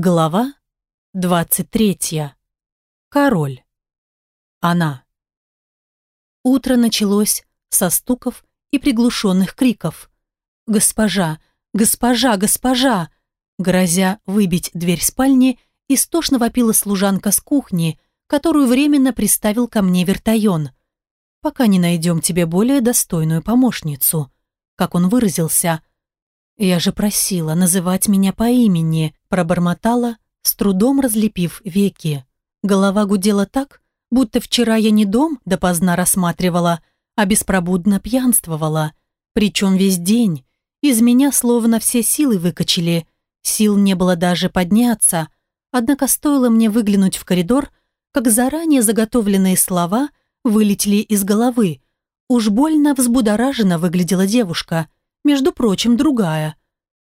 Глава 23. Король. Она. Утро началось со стуков и приглушенных криков. «Госпожа! Госпожа! Госпожа!» Грозя выбить дверь спальни, истошно вопила служанка с кухни, которую временно приставил ко мне вертайон. «Пока не найдем тебе более достойную помощницу», как он выразился, «Я же просила называть меня по имени», пробормотала, с трудом разлепив веки. Голова гудела так, будто вчера я не дом допоздна рассматривала, а беспробудно пьянствовала. Причем весь день. Из меня словно все силы выкачали. Сил не было даже подняться. Однако стоило мне выглянуть в коридор, как заранее заготовленные слова вылетели из головы. Уж больно взбудораженно выглядела девушка – между прочим, другая.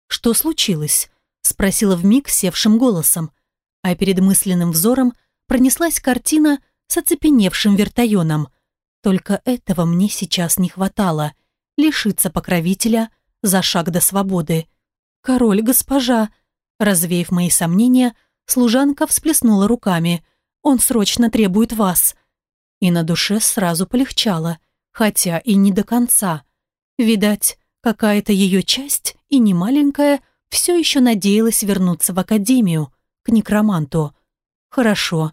«Что случилось?» – спросила вмиг севшим голосом, а перед мысленным взором пронеслась картина с оцепеневшим вертоеном. Только этого мне сейчас не хватало – лишиться покровителя за шаг до свободы. «Король, госпожа!» Развеяв мои сомнения, служанка всплеснула руками. «Он срочно требует вас!» И на душе сразу полегчало, хотя и не до конца. Видать, Какая-то ее часть, и не маленькая, все еще надеялась вернуться в академию, к некроманту. «Хорошо,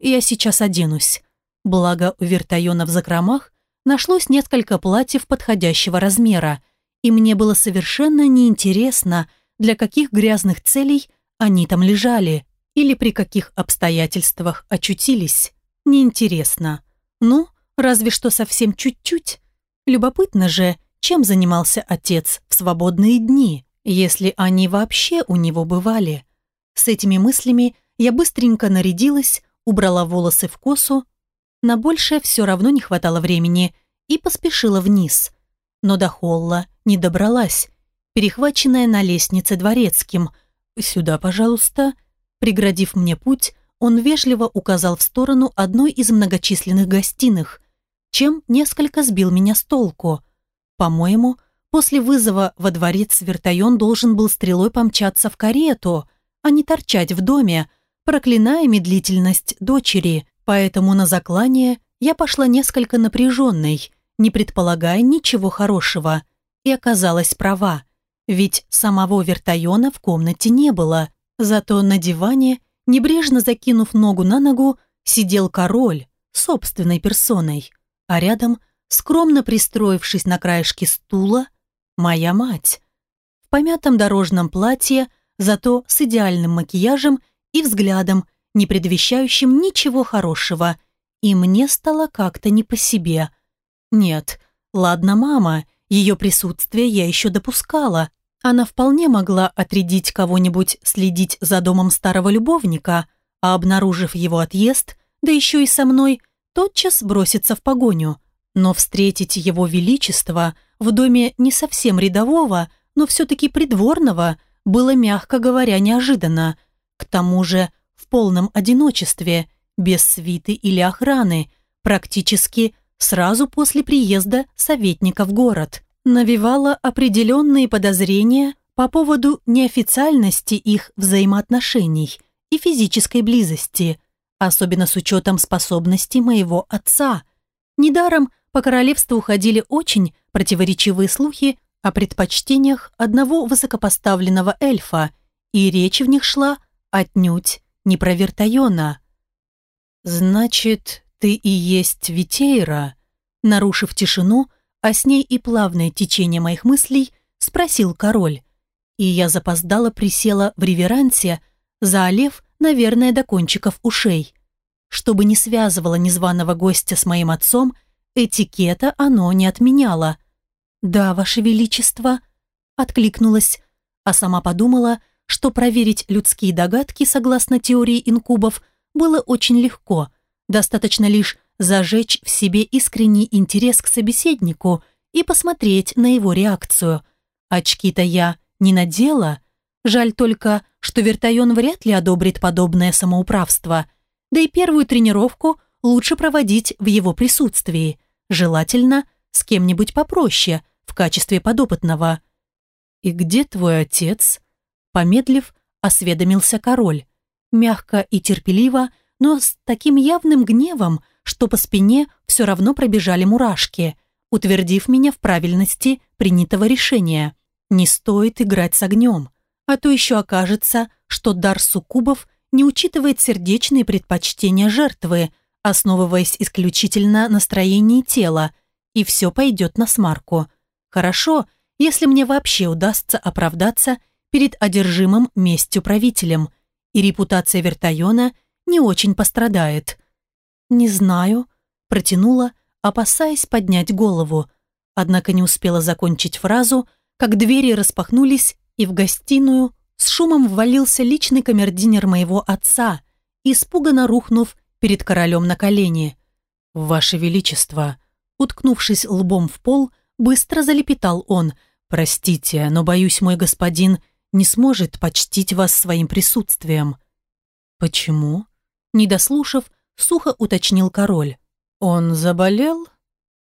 я сейчас оденусь». Благо, у Вертайона в закромах нашлось несколько платьев подходящего размера, и мне было совершенно неинтересно, для каких грязных целей они там лежали или при каких обстоятельствах очутились. Неинтересно. Ну, разве что совсем чуть-чуть. Любопытно же, чем занимался отец в свободные дни, если они вообще у него бывали. С этими мыслями я быстренько нарядилась, убрала волосы в косу, на большее все равно не хватало времени, и поспешила вниз. Но до холла не добралась, перехваченная на лестнице дворецким. «Сюда, пожалуйста». Преградив мне путь, он вежливо указал в сторону одной из многочисленных гостиных, чем несколько сбил меня с толку – по-моему, после вызова во дворец Вертайон должен был стрелой помчаться в карету, а не торчать в доме, проклиная медлительность дочери. Поэтому на заклание я пошла несколько напряженной, не предполагая ничего хорошего, и оказалась права. Ведь самого Вертайона в комнате не было, зато на диване, небрежно закинув ногу на ногу, сидел король собственной персоной, а рядом – скромно пристроившись на краешке стула, моя мать. В помятом дорожном платье, зато с идеальным макияжем и взглядом, не предвещающим ничего хорошего, и мне стало как-то не по себе. Нет, ладно, мама, ее присутствие я еще допускала. Она вполне могла отрядить кого-нибудь следить за домом старого любовника, а обнаружив его отъезд, да еще и со мной, тотчас броситься в погоню. Но встретить его величество в доме не совсем рядового, но все-таки придворного, было, мягко говоря, неожиданно. К тому же в полном одиночестве, без свиты или охраны, практически сразу после приезда советника в город. Навевало определенные подозрения по поводу неофициальности их взаимоотношений и физической близости, особенно с учетом способностей моего отца. Недаром по королевству ходили очень противоречивые слухи о предпочтениях одного высокопоставленного эльфа, и речь в них шла отнюдь не про Вертайона. «Значит, ты и есть Витейра?» Нарушив тишину, а с ней и плавное течение моих мыслей, спросил король. И я запоздала присела в реверансе, заолев, наверное, до кончиков ушей. Чтобы не связывала незваного гостя с моим отцом, Этикета оно не отменяло. «Да, Ваше Величество», — откликнулась, а сама подумала, что проверить людские догадки согласно теории инкубов было очень легко. Достаточно лишь зажечь в себе искренний интерес к собеседнику и посмотреть на его реакцию. Очки-то я не надела. Жаль только, что Вертайон вряд ли одобрит подобное самоуправство. Да и первую тренировку лучше проводить в его присутствии. Желательно с кем-нибудь попроще, в качестве подопытного. «И где твой отец?» Помедлив, осведомился король. Мягко и терпеливо, но с таким явным гневом, что по спине все равно пробежали мурашки, утвердив меня в правильности принятого решения. Не стоит играть с огнем, а то еще окажется, что дар суккубов не учитывает сердечные предпочтения жертвы, основываясь исключительно на строении тела, и все пойдет на смарку. Хорошо, если мне вообще удастся оправдаться перед одержимым местью правителем, и репутация Вертайона не очень пострадает. «Не знаю», – протянула, опасаясь поднять голову, однако не успела закончить фразу, как двери распахнулись, и в гостиную с шумом ввалился личный камердинер моего отца, испуганно рухнув перед королем на колени. «Ваше Величество!» Уткнувшись лбом в пол, быстро залепетал он. «Простите, но, боюсь, мой господин не сможет почтить вас своим присутствием». «Почему?» Не дослушав, сухо уточнил король. «Он заболел?»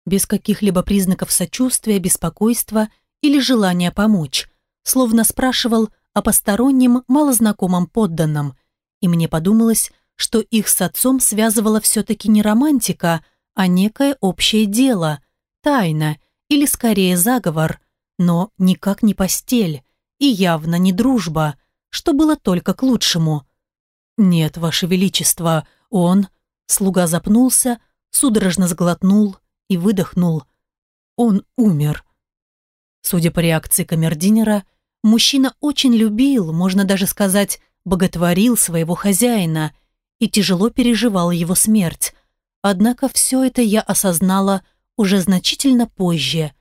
Без каких-либо признаков сочувствия, беспокойства или желания помочь, словно спрашивал о постороннем, малознакомом подданном, и мне подумалось, что их с отцом связывала все-таки не романтика, а некое общее дело, тайна или скорее заговор, но никак не постель и явно не дружба, что было только к лучшему. «Нет, Ваше Величество, он...» Слуга запнулся, судорожно сглотнул и выдохнул. Он умер. Судя по реакции камердинера, мужчина очень любил, можно даже сказать, боготворил своего хозяина и тяжело переживал его смерть. Однако все это я осознала уже значительно позже,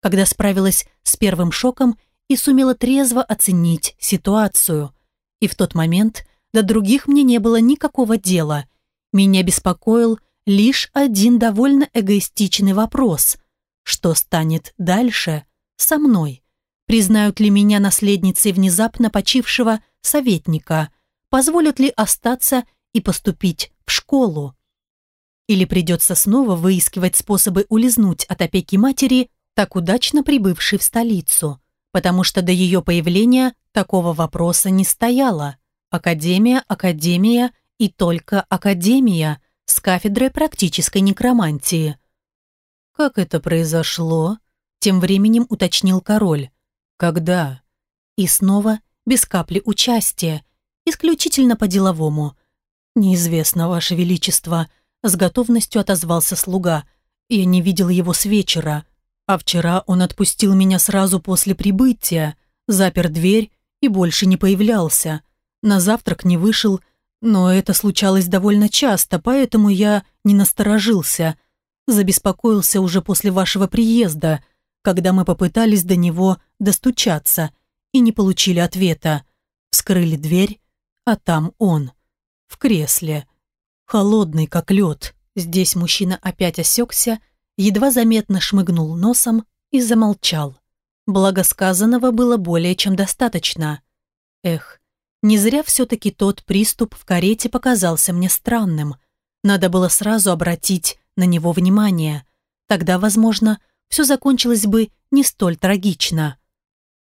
когда справилась с первым шоком и сумела трезво оценить ситуацию. И в тот момент до других мне не было никакого дела. Меня беспокоил лишь один довольно эгоистичный вопрос. Что станет дальше со мной? Признают ли меня наследницей внезапно почившего советника? Позволят ли остаться и поступить в школу? Или придется снова выискивать способы улизнуть от опеки матери, так удачно прибывшей в столицу? Потому что до ее появления такого вопроса не стояло. Академия, академия и только академия с кафедрой практической некромантии. «Как это произошло?» Тем временем уточнил король. «Когда?» И снова без капли участия, исключительно по-деловому. «Неизвестно, Ваше Величество», — с готовностью отозвался слуга. «Я не видел его с вечера, а вчера он отпустил меня сразу после прибытия, запер дверь и больше не появлялся. На завтрак не вышел, но это случалось довольно часто, поэтому я не насторожился. Забеспокоился уже после вашего приезда, когда мы попытались до него достучаться и не получили ответа. Вскрыли дверь, а там он. В кресле. Холодный, как лед. Здесь мужчина опять осекся, едва заметно шмыгнул носом и замолчал. Благосказанного было более чем достаточно. Эх, не зря все-таки тот приступ в карете показался мне странным. Надо было сразу обратить на него внимание. Тогда, возможно, все закончилось бы не столь трагично.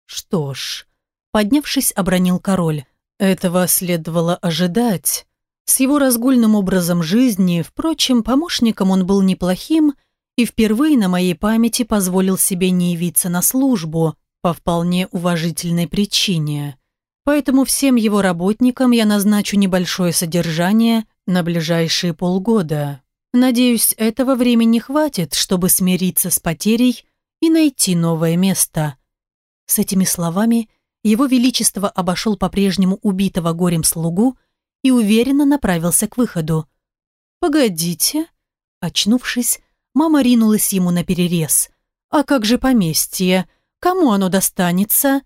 Что ж, поднявшись, обронил король. Этого следовало ожидать. С его разгульным образом жизни, впрочем, помощником он был неплохим и впервые на моей памяти позволил себе не явиться на службу по вполне уважительной причине. Поэтому всем его работникам я назначу небольшое содержание на ближайшие полгода. Надеюсь, этого времени хватит, чтобы смириться с потерей и найти новое место. С этими словами его Величество обошел по-прежнему убитого горем слугу и уверенно направился к выходу. «Погодите», очнувшись, мама ринулась ему на перерез. «А как же поместье? Кому оно достанется?»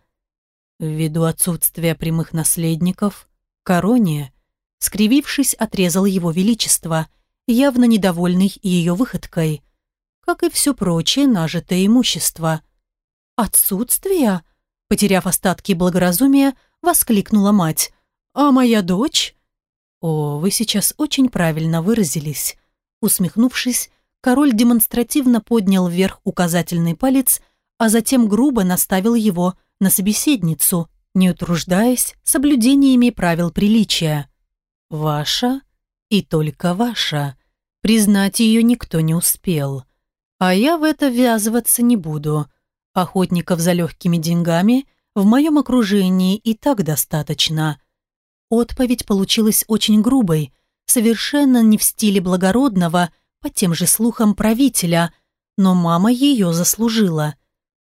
Ввиду отсутствия прямых наследников, короне, скривившись, отрезал его величество, явно недовольный ее выходкой, как и все прочее нажитое имущество. «Отсутствие?» Потеряв остатки благоразумия, воскликнула мать. «А моя дочь?» «О, вы сейчас очень правильно выразились». Усмехнувшись, король демонстративно поднял вверх указательный палец, а затем грубо наставил его на собеседницу. не утруждаясь соблюдениями правил приличия. «Ваша и только ваша. Признать ее никто не успел. А я в это ввязываться не буду. Охотников за легкими деньгами в моем окружении и так достаточно». Отповедь получилась очень грубой, совершенно не в стиле благородного, по тем же слухам правителя, но мама ее заслужила.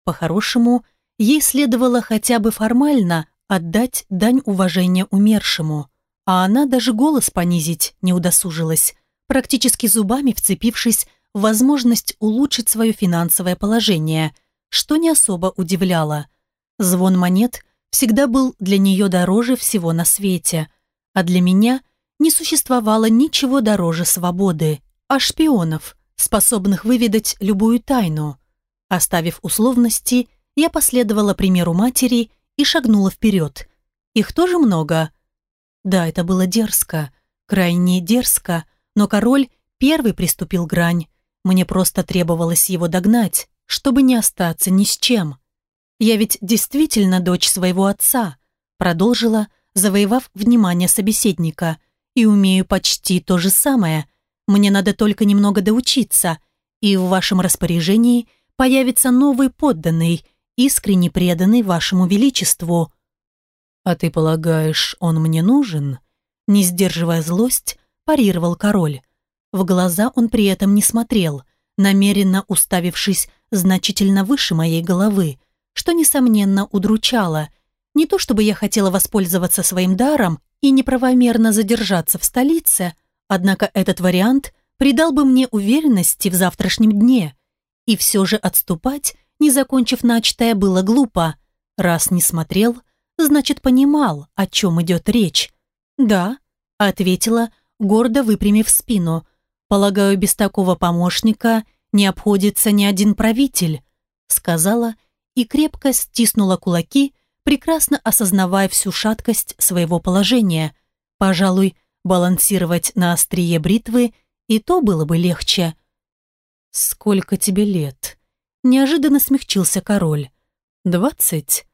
По-хорошему, ей следовало хотя бы формально отдать дань уважения умершему, а она даже голос понизить не удосужилась, практически зубами вцепившись в возможность улучшить свое финансовое положение, что не особо удивляло. Звон монет всегда был для нее дороже всего на свете, а для меня не существовало ничего дороже свободы, а шпионов, способных выведать любую тайну. Оставив условности, я последовала примеру матери и шагнула вперед. Их тоже много. Да, это было дерзко, крайне дерзко, но король первый приступил грань. Мне просто требовалось его догнать, чтобы не остаться ни с чем. Я ведь действительно дочь своего отца, продолжила, завоевав внимание собеседника, и умею почти то же самое. Мне надо только немного доучиться, и в вашем распоряжении появится новый подданный, искренне преданный вашему величеству. А ты полагаешь, он мне нужен? Не сдерживая злость, парировал король. В глаза он при этом не смотрел, намеренно уставившись значительно выше моей головы, что, несомненно, удручало. Не то чтобы я хотела воспользоваться своим даром и неправомерно задержаться в столице, однако этот вариант придал бы мне уверенности в завтрашнем дне. И все же отступать, не закончив начатое, было глупо. Раз не смотрел, значит, понимал, о чем идет речь. «Да», — ответила, гордо выпрямив спину. «Полагаю, без такого помощника не обходится ни один правитель», — сказала, — и крепко стиснула кулаки, прекрасно осознавая всю шаткость своего положения. Пожалуй, балансировать на острие бритвы и то было бы легче. «Сколько тебе лет?» Неожиданно смягчился король. «Двадцать?»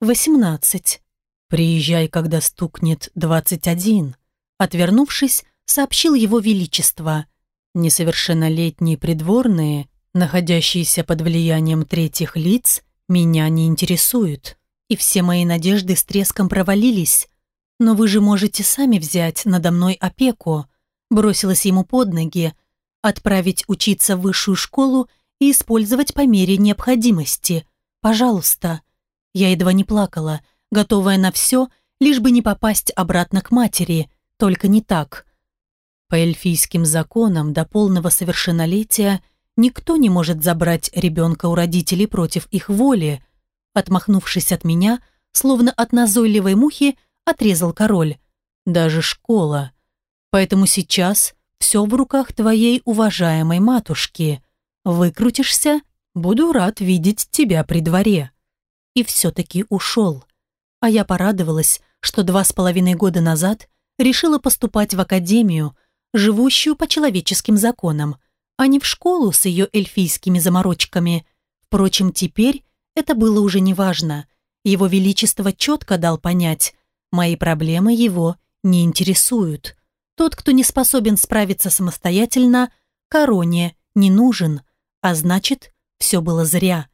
«Восемнадцать». «Приезжай, когда стукнет двадцать один», отвернувшись, сообщил его величество. Несовершеннолетние придворные, находящиеся под влиянием третьих лиц, меня не интересуют, и все мои надежды с треском провалились. Но вы же можете сами взять надо мной опеку, бросилась ему под ноги, отправить учиться в высшую школу и использовать по мере необходимости. Пожалуйста. Я едва не плакала, готовая на все, лишь бы не попасть обратно к матери, только не так. По эльфийским законам до полного совершеннолетия – Никто не может забрать ребенка у родителей против их воли. Отмахнувшись от меня, словно от назойливой мухи, отрезал король. Даже школа. Поэтому сейчас все в руках твоей уважаемой матушки. Выкрутишься, буду рад видеть тебя при дворе. И все-таки ушел. А я порадовалась, что два с половиной года назад решила поступать в академию, живущую по человеческим законам, а не в школу с ее эльфийскими заморочками. Впрочем, теперь это было уже неважно. Его Величество четко дал понять, мои проблемы его не интересуют. Тот, кто не способен справиться самостоятельно, короне не нужен, а значит, все было зря.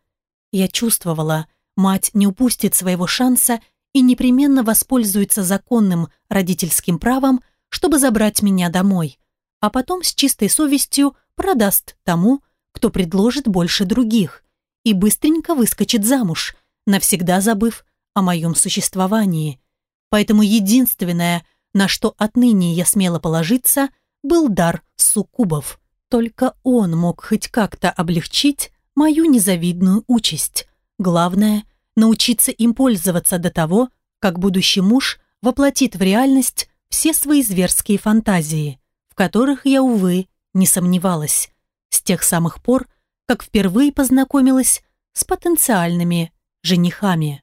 Я чувствовала, мать не упустит своего шанса и непременно воспользуется законным родительским правом, чтобы забрать меня домой, а потом с чистой совестью продаст тому, кто предложит больше других, и быстренько выскочит замуж, навсегда забыв о моем существовании. Поэтому единственное, на что отныне я смела положиться, был дар суккубов. Только он мог хоть как-то облегчить мою незавидную участь. Главное – научиться им пользоваться до того, как будущий муж воплотит в реальность все свои зверские фантазии, в которых я, увы, не сомневалась, с тех самых пор, как впервые познакомилась с потенциальными женихами.